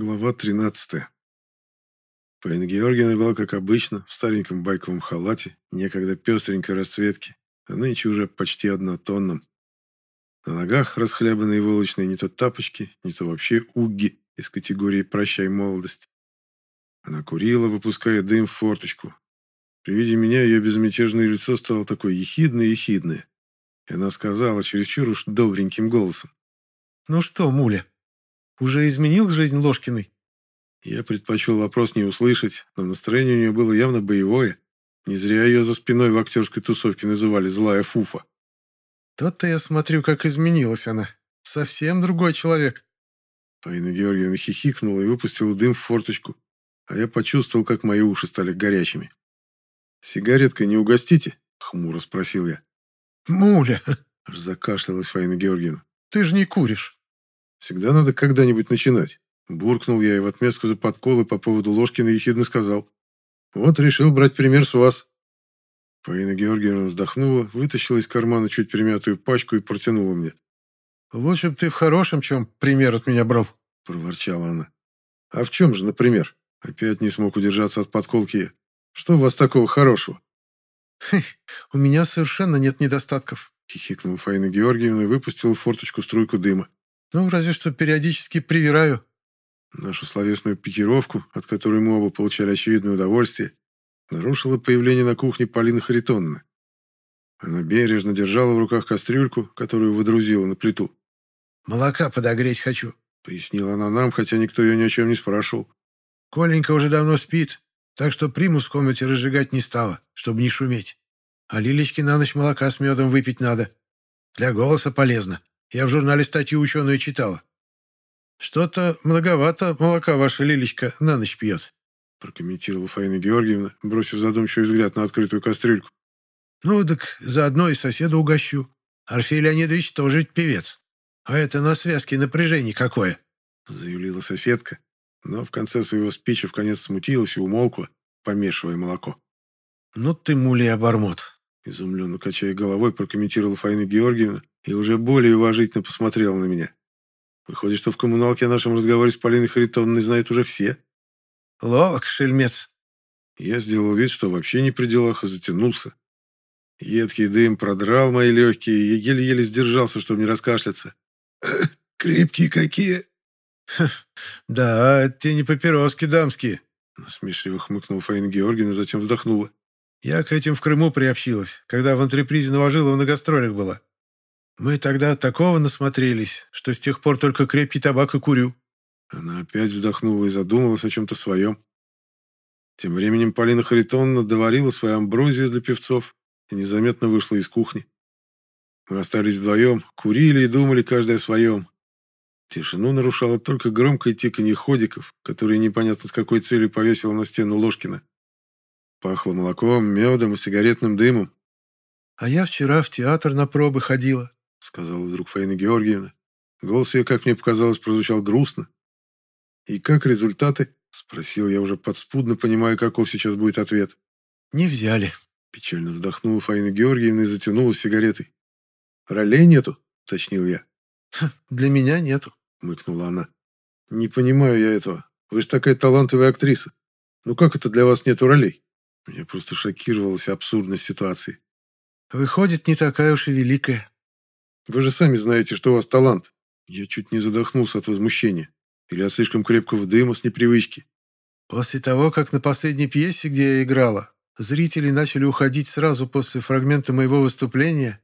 Глава 13. Фаина Георгиевна была, как обычно, в стареньком байковом халате, некогда пестренькой расцветки, а нынче уже почти однотонном. На ногах расхлябанные волочные не то тапочки, не то вообще угги из категории «прощай, молодость». Она курила, выпуская дым в форточку. При виде меня ее безмятежное лицо стало такое ехидное-ехидное. И она сказала чересчур уж добреньким голосом. «Ну что, Муля, уже изменил жизнь Ложкиной?» Я предпочел вопрос не услышать, но настроение у нее было явно боевое. Не зря ее за спиной в актерской тусовке называли «злая фуфа». «Тот-то я смотрю, как изменилась она. Совсем другой человек». Фаина Георгиевна хихикнула и выпустила дым в форточку, а я почувствовал, как мои уши стали горячими. «Сигареткой не угостите?» — хмуро спросил я. «Муля!» — закашлялась Фаина Георгиевна. «Ты же не куришь». Всегда надо когда-нибудь начинать. Буркнул я и в отместку за подколы по поводу Ложкина ехидно сказал. Вот решил брать пример с вас. Фаина Георгиевна вздохнула, вытащила из кармана чуть примятую пачку и протянула мне. «Лучше бы ты в хорошем чем пример от меня брал», — проворчала она. «А в чем же, например?» Опять не смог удержаться от подколки. «Что у вас такого хорошего?» «У меня совершенно нет недостатков», — хихикнула Фаина Георгиевна и выпустила в форточку струйку дыма. Ну, разве что периодически привираю. Нашу словесную пикировку, от которой мы оба получали очевидное удовольствие, нарушило появление на кухне Полины Харитонны. Она бережно держала в руках кастрюльку, которую выдрузила на плиту. «Молока подогреть хочу», — пояснила она нам, хотя никто ее ни о чем не спрашивал. «Коленька уже давно спит, так что примус в комнате разжигать не стала, чтобы не шуметь. А Лилечке на ночь молока с медом выпить надо. Для голоса полезно. Я в журнале статью ученую читала. Что-то многовато молока ваша Лилечка на ночь пьет, прокомментировала Фаина Георгиевна, бросив задумчивый взгляд на открытую кастрюльку. Ну, так заодно и соседа угощу. Орфей Леонидович тоже певец. А это на связке напряжение какое, заявила соседка, но в конце своего спича в конец смутилась и умолкла, помешивая молоко. «Ну ты мулей обормот!» Изумленно качая головой, прокомментировала Фаина Георгиевна и уже более уважительно посмотрела на меня. Выходит, что в коммуналке о нашем разговоре с Полиной Харитоновной знают уже все. Ловок, шельмец. Я сделал вид, что вообще не при делах, и затянулся. Едкий дым продрал мои легкие, и я еле-еле сдержался, чтобы не раскашляться. «Крепкие какие!» «Да, это те не папироски дамские», — насмешливо хмыкнула Фаина Георгиевна, затем вздохнула. «Я к этим в Крыму приобщилась, когда в антрепризе Новожилова на гастролях была. Мы тогда такого насмотрелись, что с тех пор только крепкий табак и курю». Она опять вздохнула и задумалась о чем-то своем. Тем временем Полина Харитоновна доварила свою амброзию для певцов и незаметно вышла из кухни. Мы остались вдвоем, курили и думали каждый о своем. Тишину нарушало только громкое тиканье ходиков, которые непонятно с какой целью повесила на стену Ложкина. Пахло молоком, медом и сигаретным дымом. «А я вчера в театр на пробы ходила», — сказала вдруг Фаина Георгиевна. Голос ее, как мне показалось, прозвучал грустно. «И как результаты?» — спросил я уже подспудно, понимая, каков сейчас будет ответ. «Не взяли», — печально вздохнула Фаина Георгиевна и затянулась сигаретой. «Ролей нету?» — уточнил я. «Для меня нету», — мыкнула она. «Не понимаю я этого. Вы же такая талантливая актриса. Ну как это для вас нету ролей?» Меня просто шокировала вся абсурдность ситуации. «Выходит, не такая уж и великая», вы же сами знаете, что у вас талант. Я чуть не задохнулся от возмущения. Или от слишком крепкого дыма с непривычки. После того, как на последней пьесе, где я играла, зрители начали уходить сразу после фрагмента моего выступления,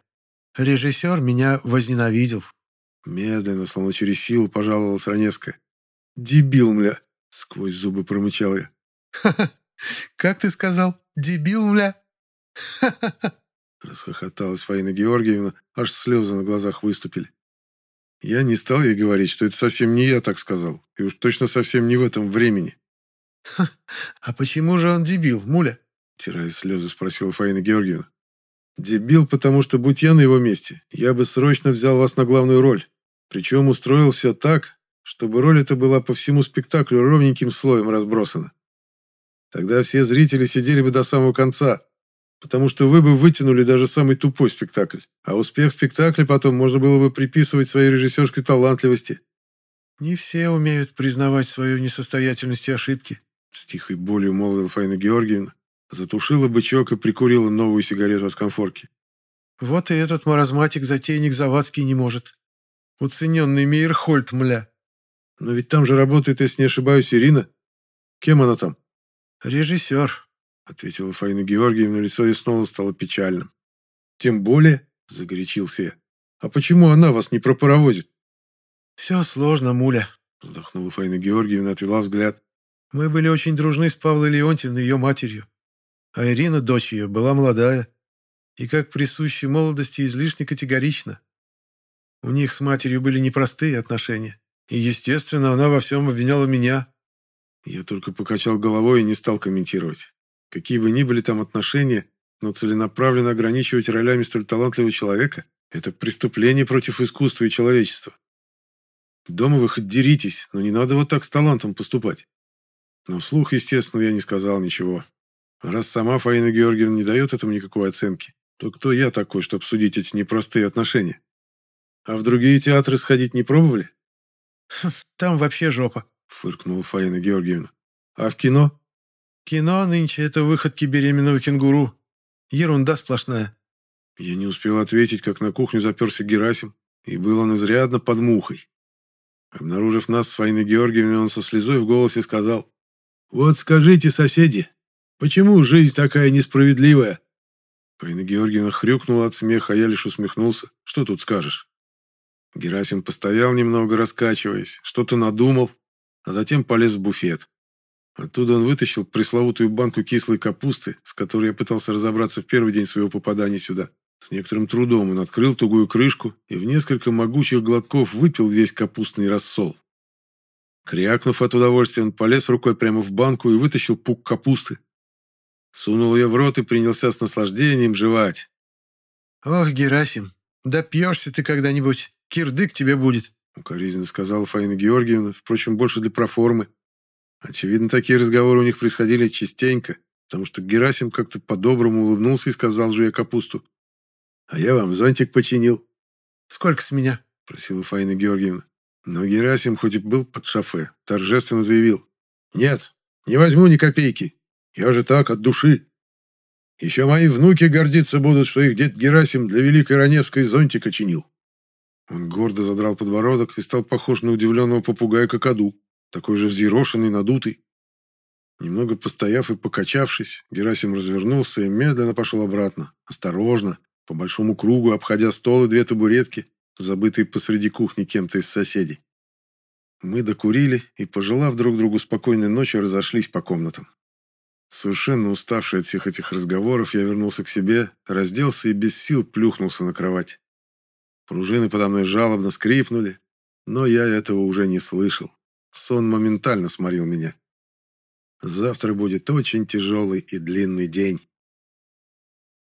режиссер меня возненавидел. Медленно, словно через силу, пожаловалась Раневская. «Дебил, мля!» — сквозь зубы промычал я. «Ха-ха! Как ты сказал? Дебил, мля!» «Ха-ха-ха!» Расхохоталась Фаина Георгиевна, аж слезы на глазах выступили. Я не стал ей говорить, что это совсем не я так сказал, и уж точно совсем не в этом времени. «А почему же он дебил, муля?» Тирая слезы, спросила Фаина Георгиевна. «Дебил, потому что, будь я на его месте, я бы срочно взял вас на главную роль. Причем устроил все так, чтобы роль эта была по всему спектаклю ровненьким слоем разбросана. Тогда все зрители сидели бы до самого конца, потому что вы бы вытянули даже самый тупой спектакль, а успех спектакля потом можно было бы приписывать своей режиссерской талантливости. Не все умеют признавать свою несостоятельность и ошибки. С тихой болью молвила Фаина Георгиевна, затушила бычок и прикурила новую сигарету от конфорки. Вот и этот маразматик-затейник Завадский не может. Уцененный Мейерхольд, мля. Но ведь там же работает, если не ошибаюсь, Ирина. Кем она там? Режиссер, ответила Фаина Георгиевна, лицо ее снова стало печальным. Тем более, загорячился я. А почему она вас не пропаровозит? Все сложно, муля, вздохнула Фаина Георгиевна, отвела взгляд. Мы были очень дружны с Павлой Леонтьевной, ее матерью. А Ирина, дочь ее, была молодая. И, как присуще молодости, излишне категорично. У них с матерью были непростые отношения. И, естественно, она во всем обвиняла меня. Я только покачал головой и не стал комментировать. Какие бы ни были там отношения, но целенаправленно ограничивать ролями столь талантливого человека – это преступление против искусства и человечества. Дома вы хоть деритесь, но не надо вот так с талантом поступать. Но вслух, естественно, я не сказал ничего. Раз сама Фаина Георгиевна не дает этому никакой оценки, то кто я такой, чтобы судить эти непростые отношения? А в другие театры сходить не пробовали? Хм, там вообще жопа, фыркнула Фаина Георгиевна. А в кино? Кино нынче — это выходки беременного кенгуру. Ерунда сплошная. Я не успел ответить, как на кухню заперся Герасим, и был он изрядно под мухой. Обнаружив нас с Фаиной Георгиевной, он со слезой в голосе сказал, «Вот скажите, соседи, почему жизнь такая несправедливая?» Фаина Георгиевна хрюкнула от смеха, а я лишь усмехнулся. «Что тут скажешь?» Герасим постоял немного, раскачиваясь, что-то надумал, а затем полез в буфет. Оттуда он вытащил пресловутую банку кислой капусты, с которой я пытался разобраться в первый день своего попадания сюда. С некоторым трудом он открыл тугую крышку и в несколько могучих глотков выпил весь капустный рассол. Крякнув от удовольствия, он полез рукой прямо в банку и вытащил пук капусты. Сунул ее в рот и принялся с наслаждением жевать. «Ох, Герасим, да пьешься ты когда-нибудь, кирдык тебе будет», укоризненно сказала Фаина Георгиевна, впрочем, больше для проформы. Очевидно, такие разговоры у них происходили частенько, потому что Герасим как-то по-доброму улыбнулся и сказал, жуя капусту. «А я вам зонтик починил». «Сколько с меня?» – просила Фаина Георгиевна. Но Герасим, хоть и был под шофе, торжественно заявил. «Нет, не возьму ни копейки. Я же так, от души. Еще мои внуки гордиться будут, что их дед Герасим для Великой Раневской зонтика чинил». Он гордо задрал подбородок и стал похож на удивленного попугая какаду, такой же взъерошенный, надутый. Немного постояв и покачавшись, Герасим развернулся и медленно пошел обратно, осторожно, по большому кругу, обходя стол и две табуретки, забытый посреди кухни кем-то из соседей. Мы докурили и, пожелав друг другу спокойной ночи, разошлись по комнатам. Совершенно уставший от всех этих разговоров, я вернулся к себе, разделся и без сил плюхнулся на кровать. Пружины подо мной жалобно скрипнули, но я этого уже не слышал. Сон моментально сморил меня. Завтра будет очень тяжелый и длинный день.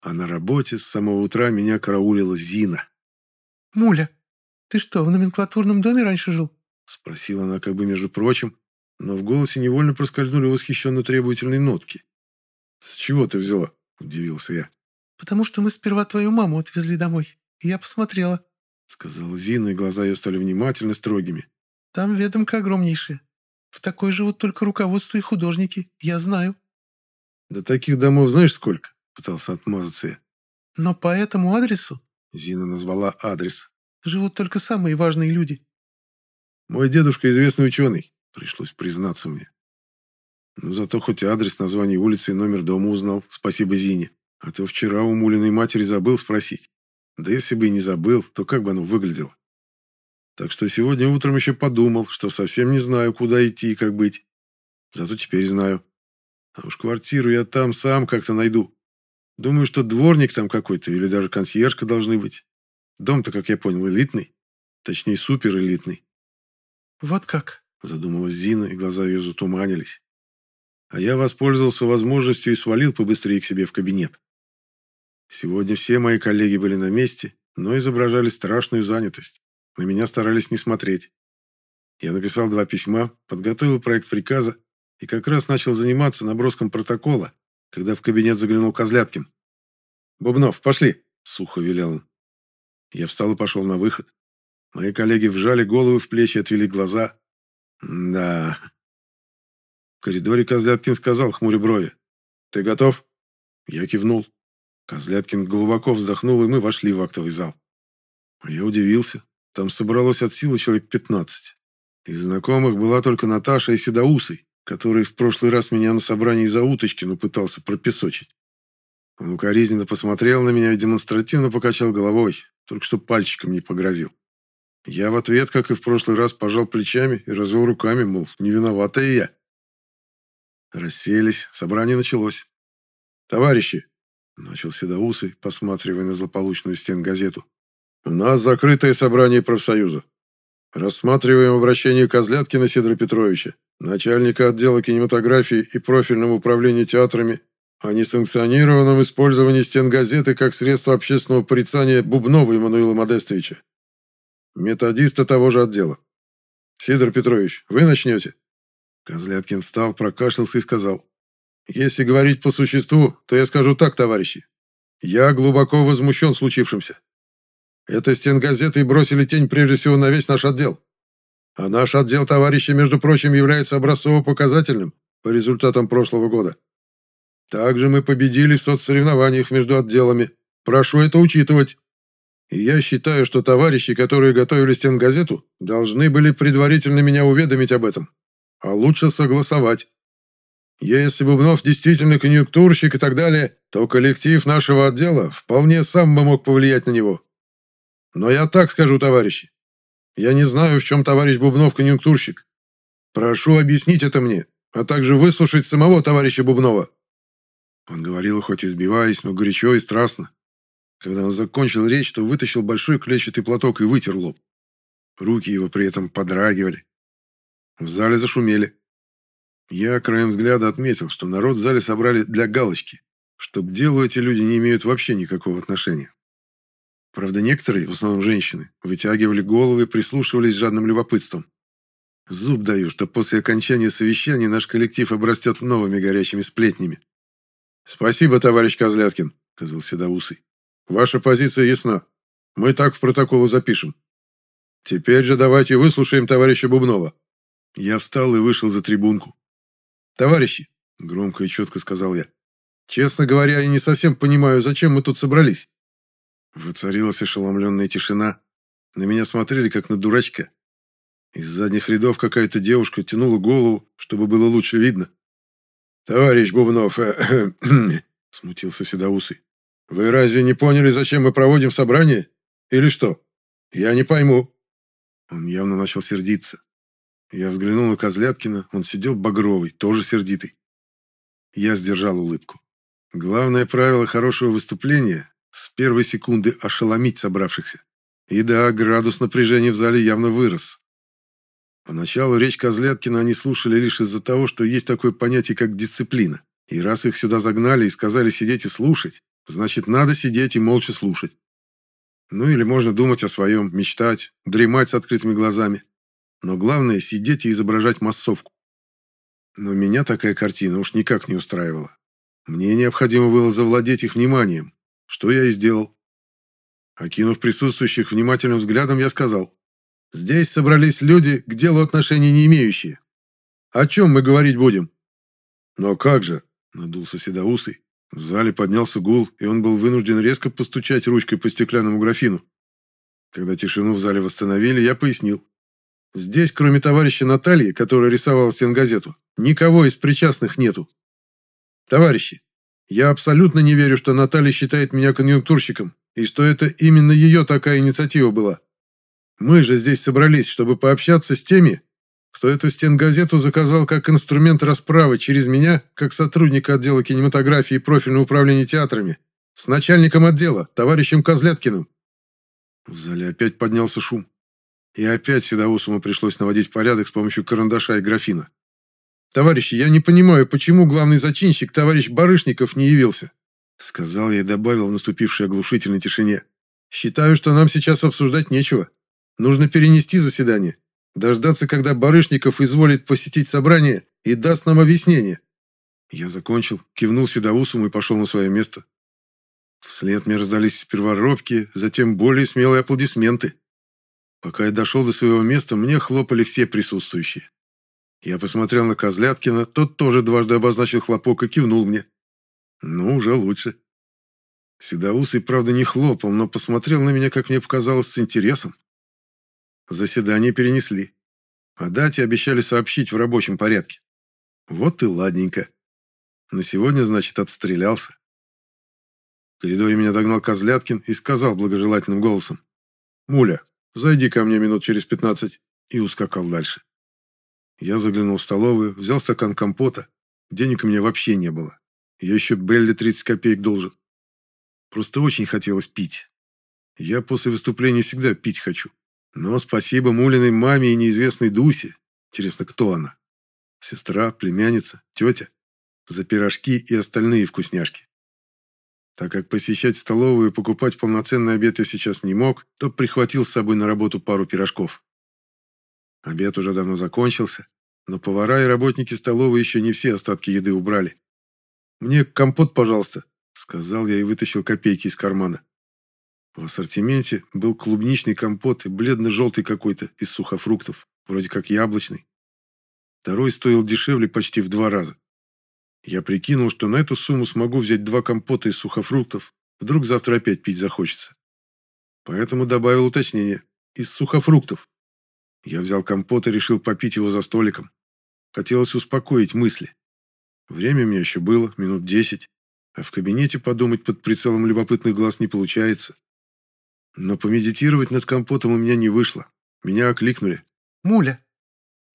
А на работе с самого утра меня караулила Зина. «Муля, ты что, в номенклатурном доме раньше жил?» Спросила она как бы между прочим, но в голосе невольно проскользнули восхищенно требовательные нотки. «С чего ты взяла?» – удивился я. «Потому что мы сперва твою маму отвезли домой, я посмотрела», – сказала Зина, и глаза ее стали внимательно строгими. «Там ведомка огромнейшая. В такой живут только руководство и художники, я знаю». «Да таких домов знаешь сколько?» – пытался отмазаться я. «Но по этому адресу Зина назвала адрес. «Живут только самые важные люди». «Мой дедушка известный ученый», пришлось признаться мне. Но зато хоть адрес, название улицы и номер дома узнал, спасибо Зине. А то вчера у Мулиной матери забыл спросить. Да если бы и не забыл, то как бы оно выглядело? Так что сегодня утром еще подумал, что совсем не знаю, куда идти и как быть. Зато теперь знаю. А уж квартиру я там сам как-то найду. Думаю, что дворник там какой-то или даже консьержка должны быть. Дом-то, как я понял, элитный. Точнее, суперэлитный. «Вот как?» – задумалась Зина, и глаза ее затуманились. А я воспользовался возможностью и свалил побыстрее к себе в кабинет. Сегодня все мои коллеги были на месте, но изображали страшную занятость. На меня старались не смотреть. Я написал два письма, подготовил проект приказа и как раз начал заниматься наброском протокола, когда в кабинет заглянул Козляткин. «Бубнов, пошли!» – сухо велел он. Я встал и пошел на выход. Мои коллеги вжали головы в плечи и отвели глаза. Да. В коридоре Козляткин сказал, хмуря брови. «Ты готов?» Я кивнул. Козляткин глубоко вздохнул, и мы вошли в актовый зал. Я удивился. Там собралось от силы человек пятнадцать. Из знакомых была только Наташа и Седоусый, который в прошлый раз меня на собрании за уточкину пытался пропесочить. Он укоризненно посмотрел на меня и демонстративно покачал головой, только что пальчиком не погрозил. Я в ответ, как и в прошлый раз, пожал плечами и развел руками, мол, не виновата и я. Расселись, собрание началось. «Товарищи!» — начал Седоусый, посматривая на злополучную стен газету. «У нас закрытое собрание профсоюза. Рассматриваем обращение Козляткина Сидора Петровича, начальника отдела кинематографии и профильного управления театрами о несанкционированном использовании стен газеты как средство общественного порицания Бубнова Эммануила Модестовича, методиста того же отдела. Сидор Петрович, вы начнете?» Козляткин встал, прокашлялся и сказал. «Если говорить по существу, то я скажу так, товарищи. Я глубоко возмущен случившимся. Это стенгазеты бросили тень прежде всего на весь наш отдел. А наш отдел, товарищи, между прочим, является образцово-показательным по результатам прошлого года. Также мы победили в соцсоревнованиях между отделами. Прошу это учитывать. И я считаю, что товарищи, которые готовили стенгазету, должны были предварительно меня уведомить об этом. А лучше согласовать. Если Бубнов действительно конъюнктурщик и так далее, то коллектив нашего отдела вполне сам бы мог повлиять на него. Но я так скажу, товарищи. Я не знаю, в чем товарищ Бубнов конъюнктурщик. Прошу объяснить это мне, а также выслушать самого товарища Бубнова. Он говорил, хоть избиваясь, но горячо и страстно. Когда он закончил речь, то вытащил большой клетчатый платок и вытер лоб. Руки его при этом подрагивали. В зале зашумели. Я краем взгляда отметил, что народ в зале собрали для галочки, что к делу эти люди не имеют вообще никакого отношения. Правда, некоторые, в основном женщины, вытягивали головы и прислушивались с жадным любопытством. Зуб даю, что после окончания совещания наш коллектив обрастет новыми горячими сплетнями. «Спасибо, товарищ Козляткин», — сказал Седоусый. «Ваша позиция ясна. Мы так в протокол запишем. Теперь же давайте выслушаем товарища Бубнова». Я встал и вышел за трибунку. «Товарищи», — громко и четко сказал я, — «честно говоря, я не совсем понимаю, зачем мы тут собрались». Воцарилась ошеломленная тишина. На меня смотрели, как на дурачка. Из задних рядов какая-то девушка тянула голову, чтобы было лучше видно. «Товарищ Бубнов, э, э, смутился Седоусый. «Вы разве не поняли, зачем мы проводим собрание? Или что? Я не пойму». Он явно начал сердиться. Я взглянул на Козляткина, он сидел багровый, тоже сердитый. Я сдержал улыбку. Главное правило хорошего выступления – с первой секунды ошеломить собравшихся. И да, градус напряжения в зале явно вырос. Поначалу речь Козляткина они слушали лишь из-за того, что есть такое понятие, как дисциплина. И раз их сюда загнали и сказали сидеть и слушать, значит, надо сидеть и молча слушать. Ну или можно думать о своем, мечтать, дремать с открытыми глазами. Но главное – сидеть и изображать массовку. Но меня такая картина уж никак не устраивала. Мне необходимо было завладеть их вниманием, что я и сделал. Окинув присутствующих внимательным взглядом, я сказал, Здесь собрались люди, к делу отношения не имеющие. О чем мы говорить будем? Но как же, надулся Седоусый. В зале поднялся гул, и он был вынужден резко постучать ручкой по стеклянному графину. Когда тишину в зале восстановили, я пояснил. Здесь, кроме товарища Натальи, которая рисовала стенгазету, никого из причастных нету. Товарищи, я абсолютно не верю, что Наталья считает меня конъюнктурщиком, и что это именно ее такая инициатива была. Мы же здесь собрались, чтобы пообщаться с теми, кто эту стенгазету заказал как инструмент расправы через меня, как сотрудника отдела кинематографии и профильного управления театрами, с начальником отдела, товарищем Козляткиным. В зале опять поднялся шум. И опять Седоусому пришлось наводить порядок с помощью карандаша и графина. «Товарищи, я не понимаю, почему главный зачинщик, товарищ Барышников, не явился?» Сказал я и добавил в наступившей оглушительной тишине. «Считаю, что нам сейчас обсуждать нечего. Нужно перенести заседание, дождаться, когда Барышников изволит посетить собрание и даст нам объяснение. Я закончил, кивнул Седоусому и пошел на свое место. Вслед мне раздались сперва робкие, затем более смелые аплодисменты. Пока я дошел до своего места, мне хлопали все присутствующие. Я посмотрел на Козляткина, тот тоже дважды обозначил хлопок и кивнул мне. Ну, уже лучше. Седоусый, правда, не хлопал, но посмотрел на меня, как мне показалось, с интересом. Заседание перенесли. О дате обещали сообщить в рабочем порядке. Вот и ладненько. На сегодня, значит, отстрелялся. В коридоре меня догнал Козляткин и сказал благожелательным голосом. «Муля, зайди ко мне минут через пятнадцать». И ускакал дальше. Я заглянул в столовую, взял стакан компота. Денег у меня вообще не было. Я еще Белли 30 копеек должен. Просто очень хотелось пить. Я после выступления всегда пить хочу. Но спасибо Мулиной маме и неизвестной Дусе. Интересно, кто она? Сестра, племянница, тетя? За пирожки и остальные вкусняшки. Так как посещать столовую и покупать полноценный обед я сейчас не мог, то прихватил с собой на работу пару пирожков. Обед уже давно закончился, но повара и работники столовой еще не все остатки еды убрали. «Мне компот, пожалуйста», — сказал я и вытащил копейки из кармана. В ассортименте был клубничный компот и бледно-желтый какой-то из сухофруктов, вроде как яблочный. Второй стоил дешевле почти в два раза. Я прикинул, что на эту сумму смогу взять два компота из сухофруктов, вдруг завтра опять пить захочется. Поэтому добавил уточнение. Из сухофруктов. Я взял компот и решил попить его за столиком. Хотелось успокоить мысли. Время у меня еще было, минут десять, а в кабинете подумать под прицелом любопытных глаз не получается. Но помедитировать над компотом у меня не вышло. Меня окликнули. «Муля!»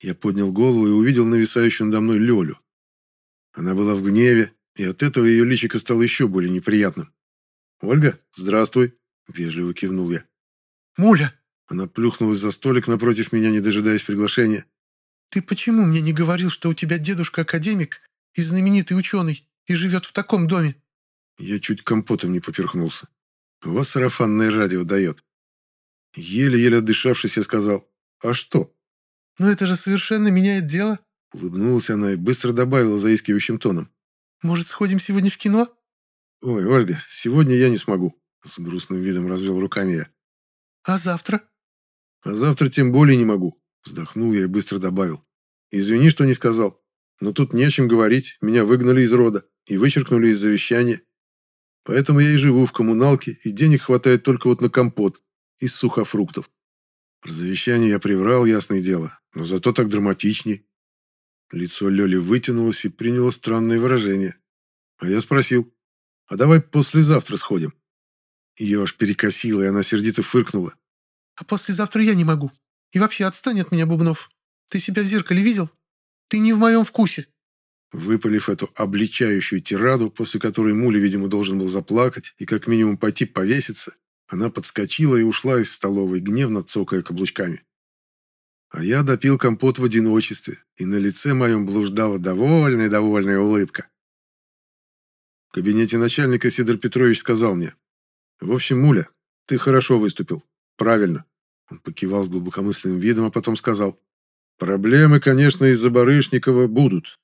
Я поднял голову и увидел нависающую надо мной Лёлю. Она была в гневе, и от этого ее личико стало еще более неприятным. «Ольга, здравствуй!» – вежливо кивнул я. «Муля!» Она плюхнулась за столик напротив меня, не дожидаясь приглашения. «Ты почему мне не говорил, что у тебя дедушка академик и знаменитый ученый, и живет в таком доме?» Я чуть компотом не поперхнулся. У вас сарафанное радио дает. Еле-еле отдышавшись, я сказал, «А что?» «Но это же совершенно меняет дело», — улыбнулась она и быстро добавила заискивающим тоном. «Может, сходим сегодня в кино?» «Ой, Ольга, сегодня я не смогу», — с грустным видом развел руками я. «А завтра?» «А завтра тем более не могу», — вздохнул я и быстро добавил. «Извини, что не сказал. Но тут не о чем говорить, меня выгнали из рода и вычеркнули из завещания. Поэтому я и живу в коммуналке, и денег хватает только вот на компот из сухофруктов. Про завещание я приврал, ясное дело, но зато так драматичней. Лицо Лёли вытянулось и приняло странное выражение. А я спросил, а давай послезавтра сходим? Ее аж перекосило, и она сердито фыркнула. А послезавтра я не могу. И вообще отстань от меня, Бубнов. Ты себя в зеркале видел? Ты не в моем вкусе». Выпалив эту обличающую тираду, после которой Муля, видимо, должен был заплакать и как минимум пойти повеситься, она подскочила и ушла из столовой, гневно цокая каблучками. А я допил компот в одиночестве, и на лице моем блуждала довольная-довольная улыбка. В кабинете начальника Сидор Петрович сказал мне, «В общем, Муля, ты хорошо выступил. Правильно». Он покивал с глубокомысленным видом, а потом сказал, Проблемы, конечно, из-за Барышникова будут.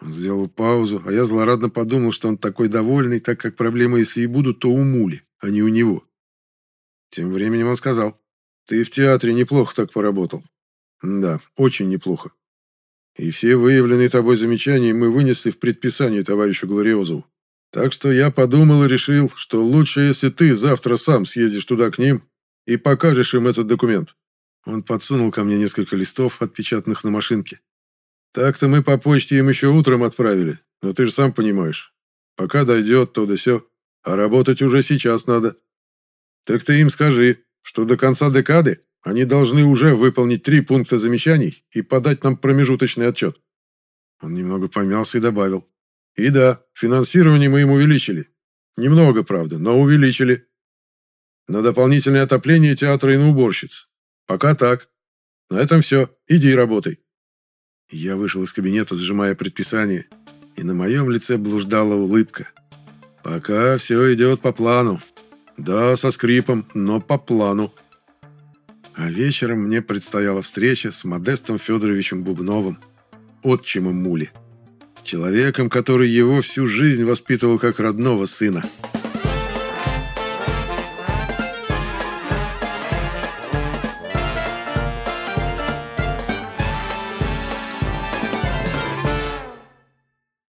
Он сделал паузу, а я злорадно подумал, что он такой довольный, так как проблемы, если и будут, то у Мули, а не у него. Тем временем он сказал, «Ты в театре неплохо так поработал». «Да, очень неплохо. И все выявленные тобой замечания мы вынесли в предписание товарищу Глориозову. Так что я подумал и решил, что лучше, если ты завтра сам съездишь туда к ним и покажешь им этот документ. Он подсунул ко мне несколько листов, отпечатанных на машинке. Так-то мы по почте им еще утром отправили, но ты же сам понимаешь. Пока дойдет, то да сё. А работать уже сейчас надо. Так ты им скажи, что до конца декады они должны уже выполнить три пункта замечаний и подать нам промежуточный отчет. Он немного помялся и добавил. И да, финансирование мы им увеличили. Немного, правда, но увеличили. На дополнительное отопление театра и на уборщиц. Пока так. На этом все. Иди и работай. Я вышел из кабинета, сжимая предписание, и на моем лице блуждала улыбка. Пока все идет по плану. Да, со скрипом, но по плану. А вечером мне предстояла встреча с Модестом Федоровичем Бубновым, отчимом Мули. Человеком, который его всю жизнь воспитывал как родного сына.